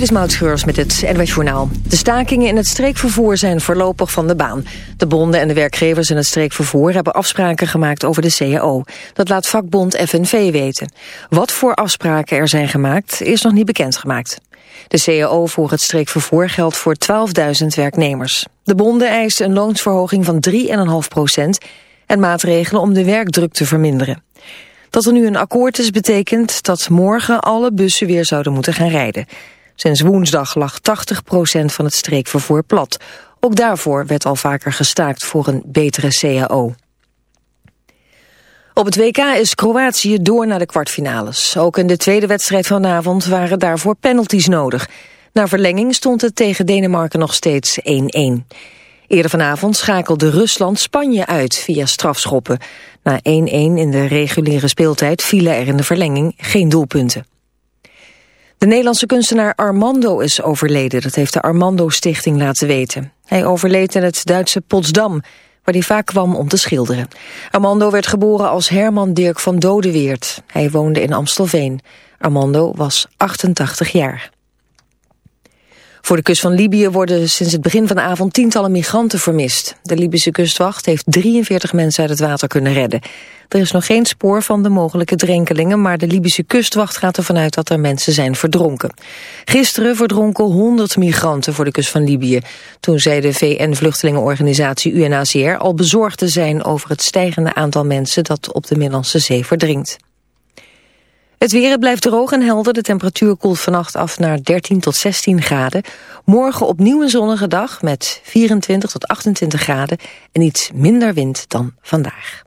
Dit is Maud met het NWS Journaal. De stakingen in het streekvervoer zijn voorlopig van de baan. De bonden en de werkgevers in het streekvervoer hebben afspraken gemaakt over de CAO. Dat laat vakbond FNV weten. Wat voor afspraken er zijn gemaakt is nog niet bekendgemaakt. De CAO voor het streekvervoer geldt voor 12.000 werknemers. De bonden eisen een loonsverhoging van 3,5 procent... en maatregelen om de werkdruk te verminderen. Dat er nu een akkoord is betekent dat morgen alle bussen weer zouden moeten gaan rijden. Sinds woensdag lag 80% van het streekvervoer plat. Ook daarvoor werd al vaker gestaakt voor een betere CAO. Op het WK is Kroatië door naar de kwartfinales. Ook in de tweede wedstrijd vanavond waren daarvoor penalties nodig. Na verlenging stond het tegen Denemarken nog steeds 1-1. Eerder vanavond schakelde Rusland Spanje uit via strafschoppen. Na 1-1 in de reguliere speeltijd vielen er in de verlenging geen doelpunten. De Nederlandse kunstenaar Armando is overleden. Dat heeft de Armando Stichting laten weten. Hij overleed in het Duitse Potsdam, waar hij vaak kwam om te schilderen. Armando werd geboren als Herman Dirk van Dodeweert. Hij woonde in Amstelveen. Armando was 88 jaar. Voor de kust van Libië worden sinds het begin van de avond tientallen migranten vermist. De Libische kustwacht heeft 43 mensen uit het water kunnen redden. Er is nog geen spoor van de mogelijke drenkelingen, maar de Libische kustwacht gaat ervan uit dat er mensen zijn verdronken. Gisteren verdronken 100 migranten voor de kust van Libië, toen zij de VN-vluchtelingenorganisatie UNHCR al bezorgd te zijn over het stijgende aantal mensen dat op de Middellandse Zee verdrinkt. Het weer blijft droog en helder. De temperatuur koelt vannacht af naar 13 tot 16 graden. Morgen opnieuw een zonnige dag met 24 tot 28 graden... en iets minder wind dan vandaag.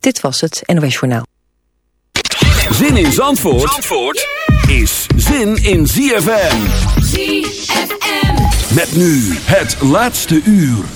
Dit was het NOS Journaal. Zin in Zandvoort, Zandvoort is zin in ZFM. ZFM. Met nu het laatste uur.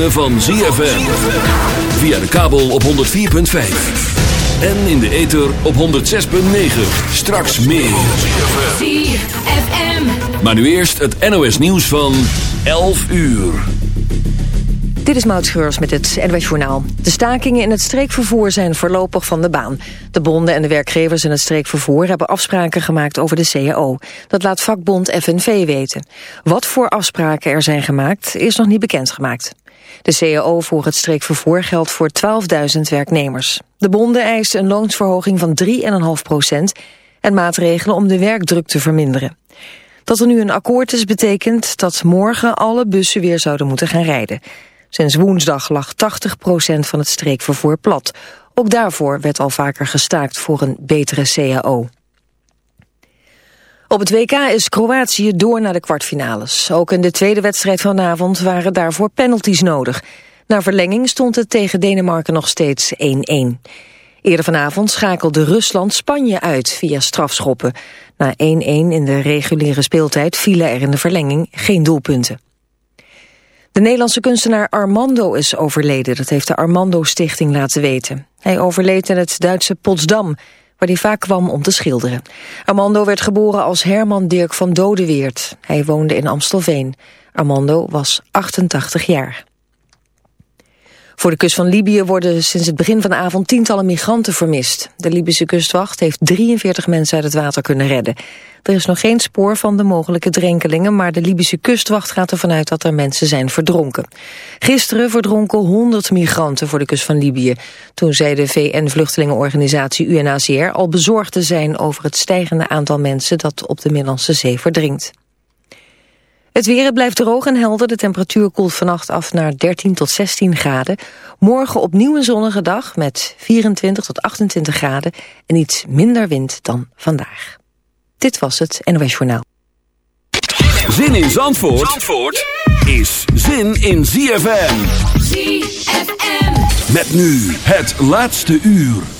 ritme van ZFM. Via de kabel op 104.5. En in de ether op 106.9. Straks meer. ZFM. Maar nu eerst het NOS nieuws van 11 uur. Dit is Maud Schreurs met het NWS Journaal. De stakingen in het streekvervoer zijn voorlopig van de baan. De bonden en de werkgevers in het streekvervoer hebben afspraken gemaakt over de CAO. Dat laat vakbond FNV weten. Wat voor afspraken er zijn gemaakt is nog niet bekendgemaakt. De CAO voor het streekvervoer geldt voor 12.000 werknemers. De bonden eisen een loonsverhoging van 3,5 procent... en maatregelen om de werkdruk te verminderen. Dat er nu een akkoord is betekent dat morgen alle bussen weer zouden moeten gaan rijden. Sinds woensdag lag 80% van het streekvervoer plat. Ook daarvoor werd al vaker gestaakt voor een betere CAO. Op het WK is Kroatië door naar de kwartfinales. Ook in de tweede wedstrijd vanavond waren daarvoor penalties nodig. Na verlenging stond het tegen Denemarken nog steeds 1-1. Eerder vanavond schakelde Rusland Spanje uit via strafschoppen. Na 1-1 in de reguliere speeltijd vielen er in de verlenging geen doelpunten. De Nederlandse kunstenaar Armando is overleden. Dat heeft de Armando Stichting laten weten. Hij overleed in het Duitse Potsdam, waar hij vaak kwam om te schilderen. Armando werd geboren als Herman Dirk van Dodeweert. Hij woonde in Amstelveen. Armando was 88 jaar. Voor de kust van Libië worden sinds het begin van de avond tientallen migranten vermist. De Libische kustwacht heeft 43 mensen uit het water kunnen redden. Er is nog geen spoor van de mogelijke drenkelingen, maar de Libische kustwacht gaat ervan uit dat er mensen zijn verdronken. Gisteren verdronken 100 migranten voor de kust van Libië. Toen zei de VN-vluchtelingenorganisatie UNHCR al bezorgd te zijn over het stijgende aantal mensen dat op de Middellandse Zee verdrinkt. Het weer blijft droog en helder. De temperatuur koelt vannacht af naar 13 tot 16 graden. Morgen opnieuw een zonnige dag met 24 tot 28 graden en iets minder wind dan vandaag. Dit was het NOS Journaal. Zin in Zandvoort, Zandvoort is zin in ZFM. ZFM. Met nu het laatste uur.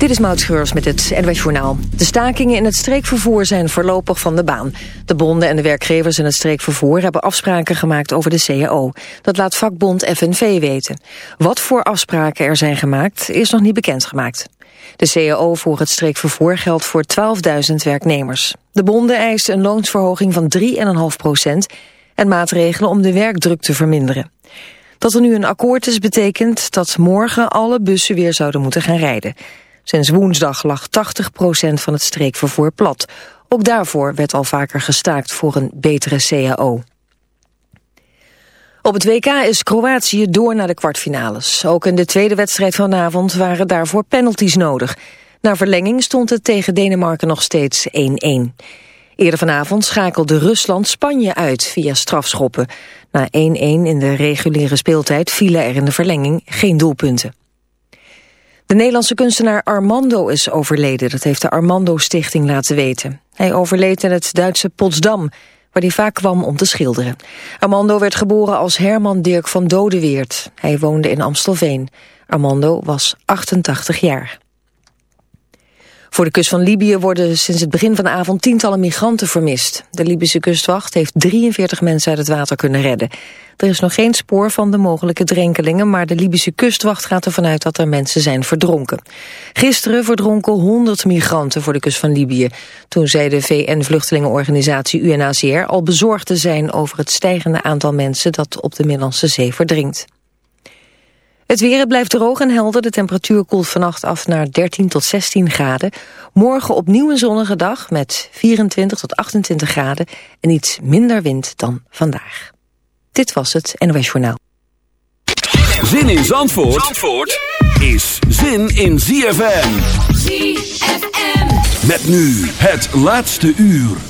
Dit is Maud met het NWS Journaal. De stakingen in het streekvervoer zijn voorlopig van de baan. De bonden en de werkgevers in het streekvervoer hebben afspraken gemaakt over de CAO. Dat laat vakbond FNV weten. Wat voor afspraken er zijn gemaakt is nog niet bekendgemaakt. De CAO voor het streekvervoer geldt voor 12.000 werknemers. De bonden eisen een loonsverhoging van 3,5 procent... en maatregelen om de werkdruk te verminderen. Dat er nu een akkoord is betekent dat morgen alle bussen weer zouden moeten gaan rijden. Sinds woensdag lag 80% van het streekvervoer plat. Ook daarvoor werd al vaker gestaakt voor een betere CAO. Op het WK is Kroatië door naar de kwartfinales. Ook in de tweede wedstrijd vanavond waren daarvoor penalties nodig. Na verlenging stond het tegen Denemarken nog steeds 1-1. Eerder vanavond schakelde Rusland Spanje uit via strafschoppen. Na 1-1 in de reguliere speeltijd vielen er in de verlenging geen doelpunten. De Nederlandse kunstenaar Armando is overleden. Dat heeft de Armando Stichting laten weten. Hij overleed in het Duitse Potsdam, waar hij vaak kwam om te schilderen. Armando werd geboren als Herman Dirk van Dodeweert. Hij woonde in Amstelveen. Armando was 88 jaar. Voor de kust van Libië worden sinds het begin van de avond tientallen migranten vermist. De Libische kustwacht heeft 43 mensen uit het water kunnen redden. Er is nog geen spoor van de mogelijke drenkelingen, maar de Libische kustwacht gaat ervan uit dat er mensen zijn verdronken. Gisteren verdronken 100 migranten voor de kust van Libië. Toen zei de VN-vluchtelingenorganisatie UNHCR al bezorgd te zijn over het stijgende aantal mensen dat op de Middellandse Zee verdrinkt. Het weer het blijft droog en helder. De temperatuur koelt vannacht af naar 13 tot 16 graden. Morgen opnieuw een zonnige dag met 24 tot 28 graden... en iets minder wind dan vandaag. Dit was het NOS Journaal. Zin in Zandvoort, Zandvoort is zin in ZFM. ZFM. Met nu het laatste uur.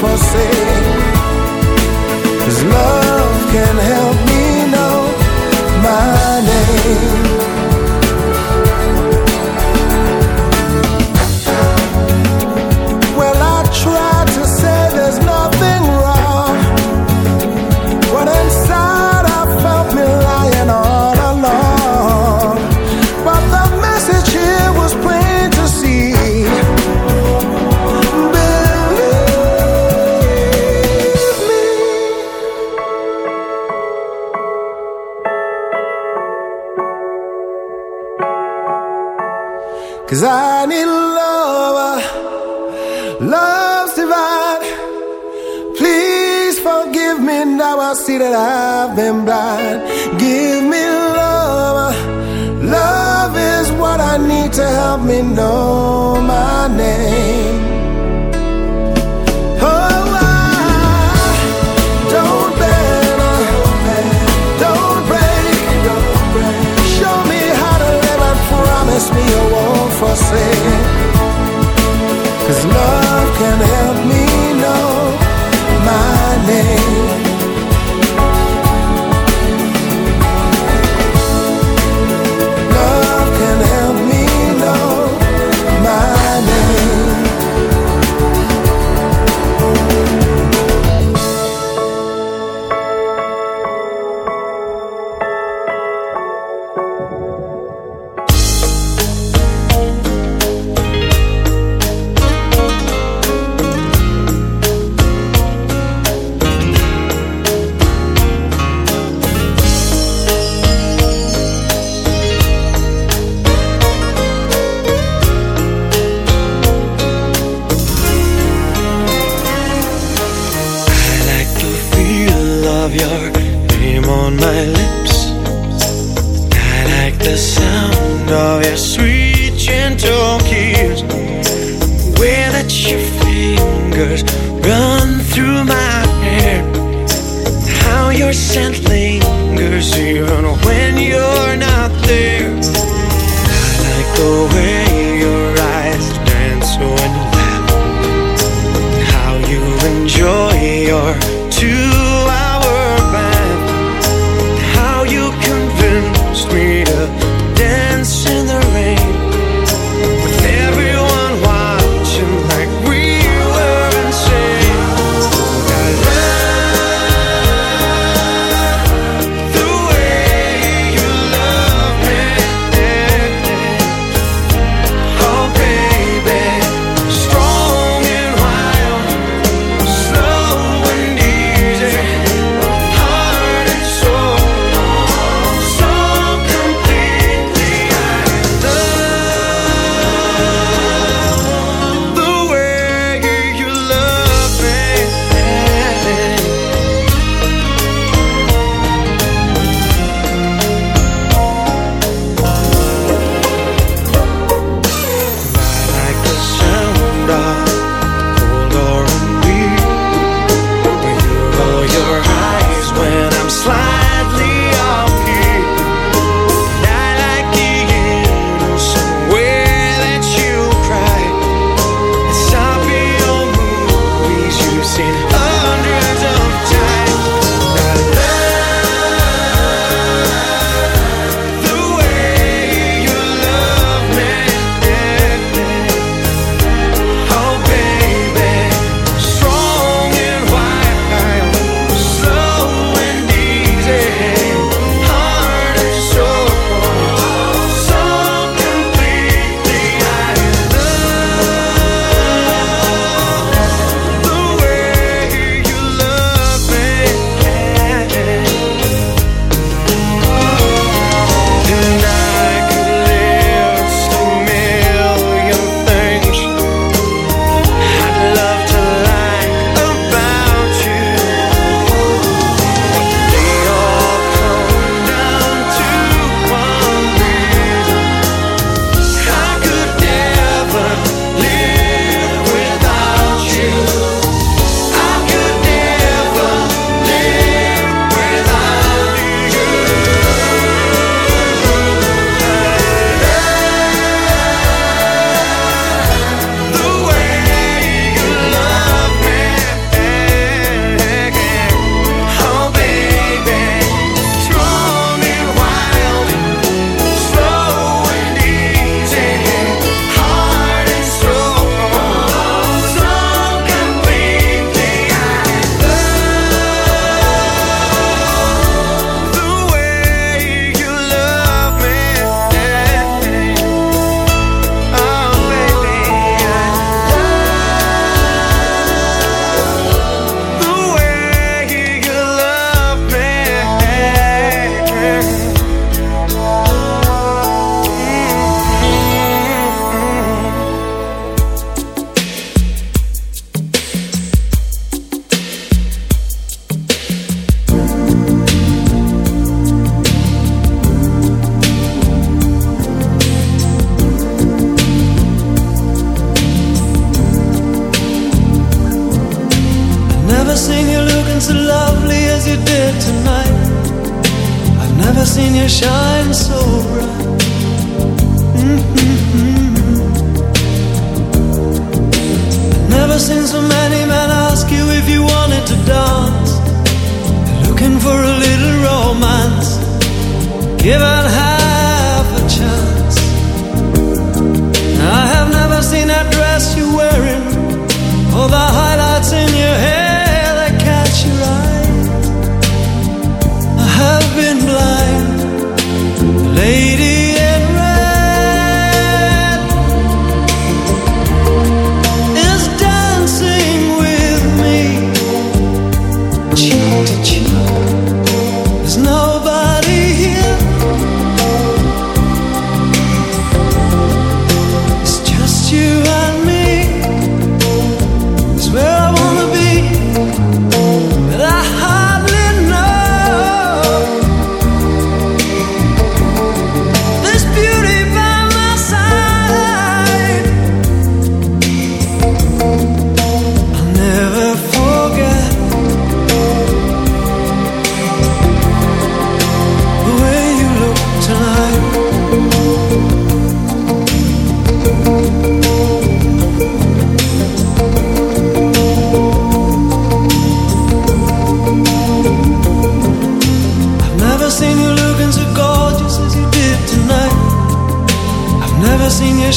forsake.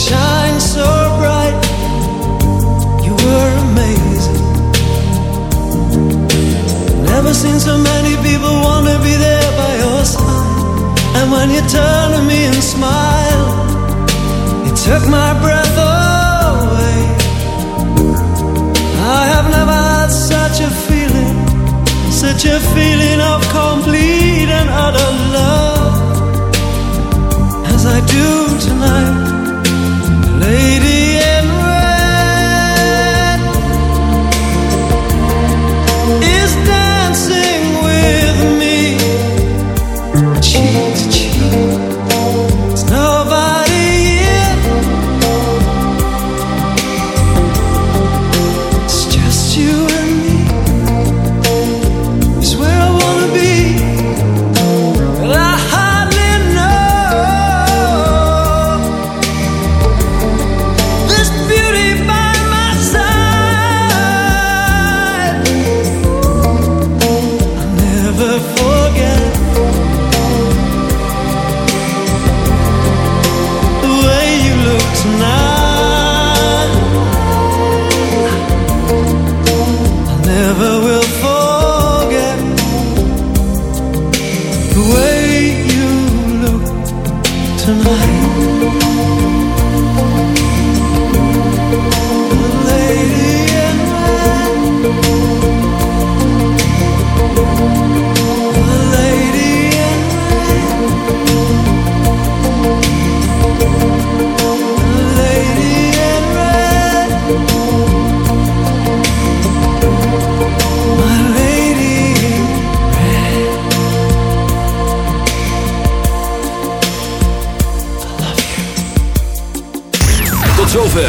Shine so bright. You were amazing. Never seen so many people want to be there by your side. And when you turn to me and smile, it took my breath away. I have never had such a feeling, such a feeling of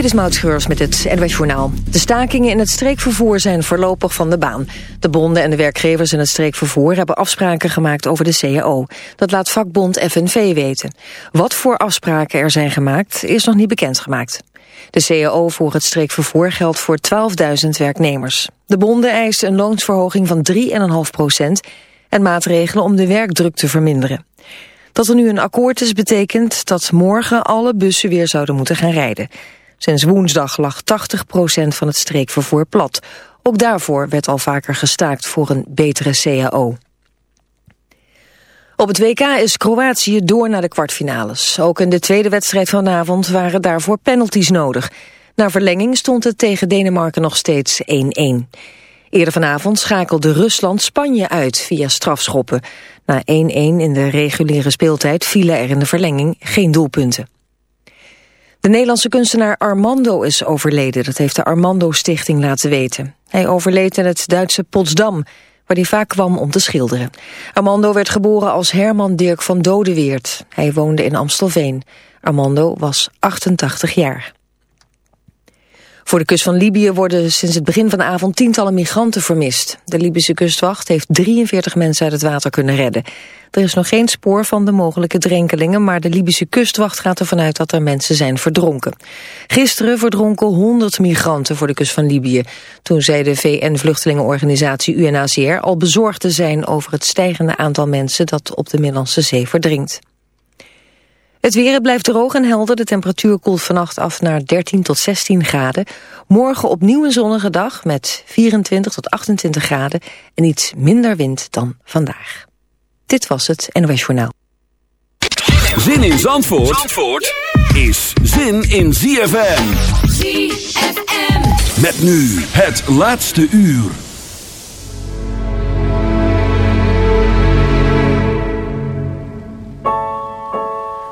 Dit is met het NWS. De stakingen in het streekvervoer zijn voorlopig van de baan. De bonden en de werkgevers in het streekvervoer hebben afspraken gemaakt over de CAO. Dat laat vakbond FNV weten. Wat voor afspraken er zijn gemaakt is nog niet bekendgemaakt. De CAO voor het streekvervoer geldt voor 12.000 werknemers. De bonden eisen een loonsverhoging van 3,5 procent... en maatregelen om de werkdruk te verminderen. Dat er nu een akkoord is betekent dat morgen alle bussen weer zouden moeten gaan rijden. Sinds woensdag lag 80% van het streekvervoer plat. Ook daarvoor werd al vaker gestaakt voor een betere CAO. Op het WK is Kroatië door naar de kwartfinales. Ook in de tweede wedstrijd vanavond waren daarvoor penalties nodig. Na verlenging stond het tegen Denemarken nog steeds 1-1. Eerder vanavond schakelde Rusland Spanje uit via strafschoppen. Na 1-1 in de reguliere speeltijd vielen er in de verlenging geen doelpunten. De Nederlandse kunstenaar Armando is overleden. Dat heeft de Armando Stichting laten weten. Hij overleed in het Duitse Potsdam, waar hij vaak kwam om te schilderen. Armando werd geboren als Herman Dirk van Dodeweert. Hij woonde in Amstelveen. Armando was 88 jaar. Voor de kust van Libië worden sinds het begin van de avond tientallen migranten vermist. De Libische kustwacht heeft 43 mensen uit het water kunnen redden. Er is nog geen spoor van de mogelijke drenkelingen, maar de Libische kustwacht gaat ervan uit dat er mensen zijn verdronken. Gisteren verdronken 100 migranten voor de kust van Libië. Toen zei de VN-vluchtelingenorganisatie UNHCR al bezorgd te zijn over het stijgende aantal mensen dat op de Middellandse Zee verdrinkt. Het weer blijft droog en helder. De temperatuur koelt vannacht af naar 13 tot 16 graden. Morgen opnieuw een zonnige dag met 24 tot 28 graden en iets minder wind dan vandaag. Dit was het NOS Journaal. Zin in Zandvoort, Zandvoort is zin in ZFM. ZFM. Met nu het laatste uur.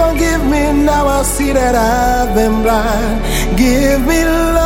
forgive me now. I see that I've been blind. Give me love,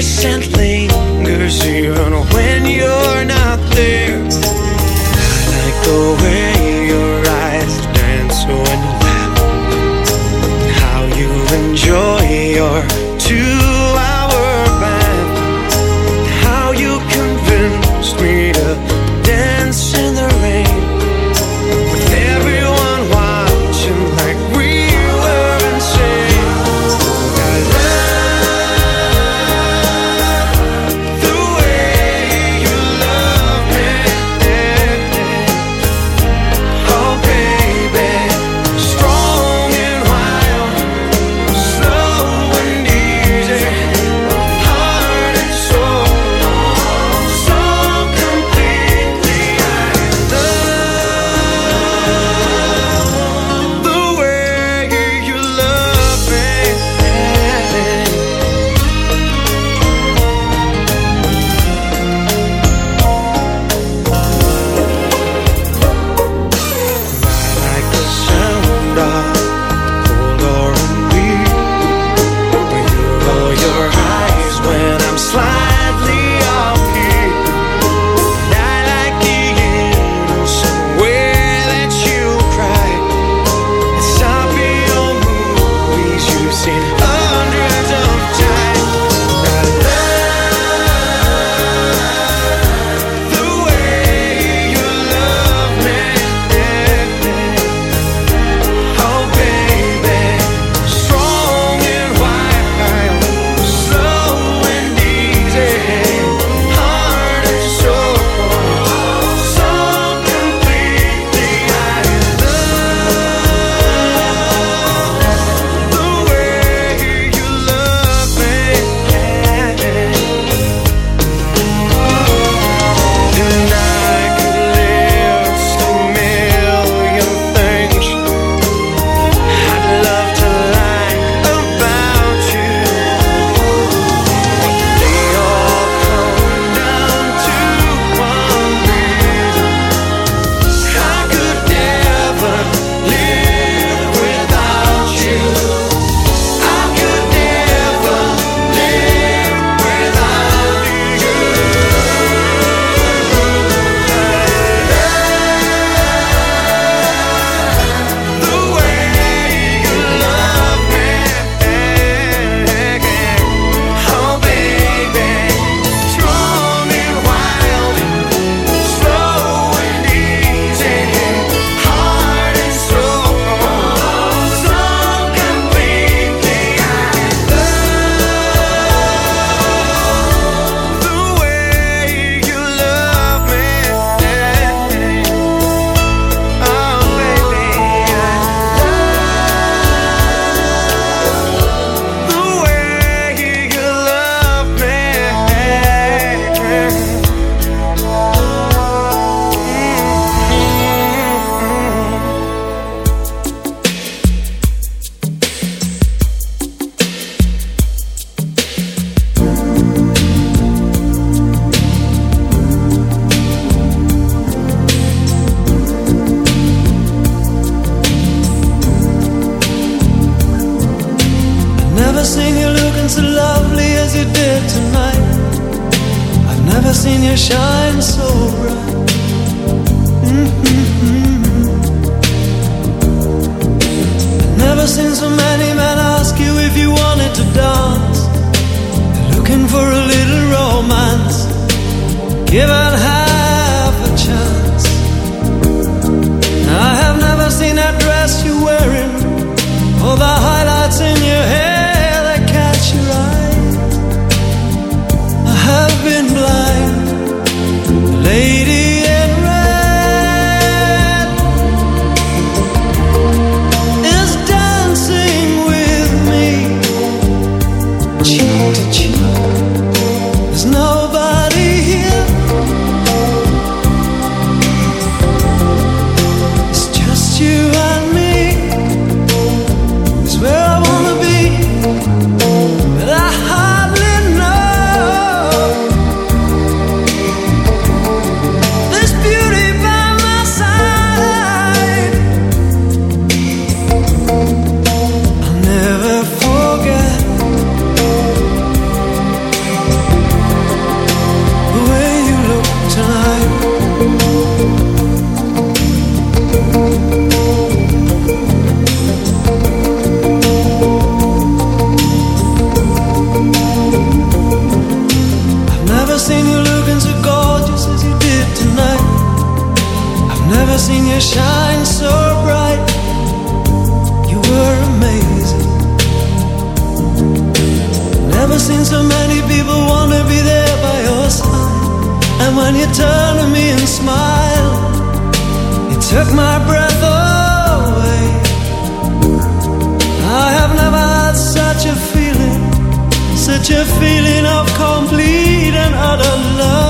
scent lingers even when you're not there. I like the way you did tonight. I've never seen you shine so bright. Mm-hmm. Never seen so many men ask you if you wanted to dance. Looking for a little romance. Give out high. Such a feeling, such a feeling of complete and utter love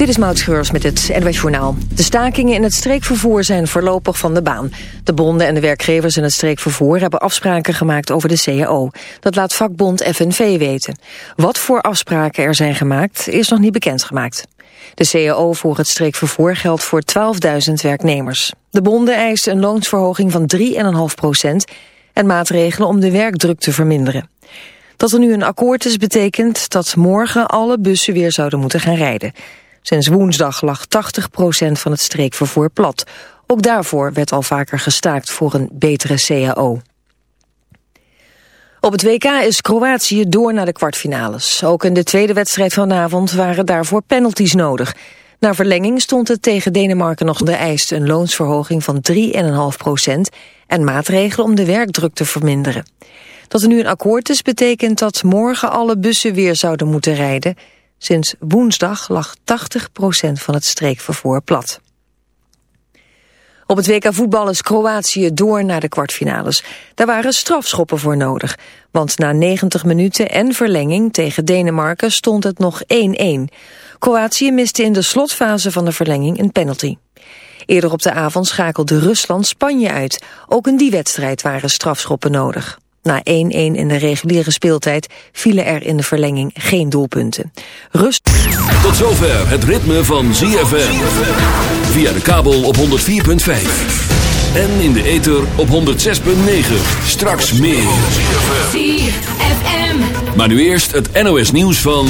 Dit is Maud Schreurs met het NWS Journaal. De stakingen in het streekvervoer zijn voorlopig van de baan. De bonden en de werkgevers in het streekvervoer hebben afspraken gemaakt over de CAO. Dat laat vakbond FNV weten. Wat voor afspraken er zijn gemaakt is nog niet bekendgemaakt. De CAO voor het streekvervoer geldt voor 12.000 werknemers. De bonden eisen een loonsverhoging van 3,5 procent... en maatregelen om de werkdruk te verminderen. Dat er nu een akkoord is betekent dat morgen alle bussen weer zouden moeten gaan rijden. Sinds woensdag lag 80% van het streekvervoer plat. Ook daarvoor werd al vaker gestaakt voor een betere CAO. Op het WK is Kroatië door naar de kwartfinales. Ook in de tweede wedstrijd vanavond waren daarvoor penalties nodig. Na verlenging stond het tegen Denemarken nog de eist een loonsverhoging van 3,5 procent en maatregelen om de werkdruk te verminderen. Dat er nu een akkoord is betekent dat morgen alle bussen weer zouden moeten rijden. Sinds woensdag lag 80% van het streekvervoer plat. Op het WK voetbal is Kroatië door naar de kwartfinales. Daar waren strafschoppen voor nodig. Want na 90 minuten en verlenging tegen Denemarken stond het nog 1-1. Kroatië miste in de slotfase van de verlenging een penalty. Eerder op de avond schakelde Rusland Spanje uit. Ook in die wedstrijd waren strafschoppen nodig. Na 1-1 in de reguliere speeltijd vielen er in de verlenging geen doelpunten. Rust... Tot zover het ritme van ZFM. Via de kabel op 104.5. En in de ether op 106.9. Straks meer. ZFM. Maar nu eerst het NOS nieuws van...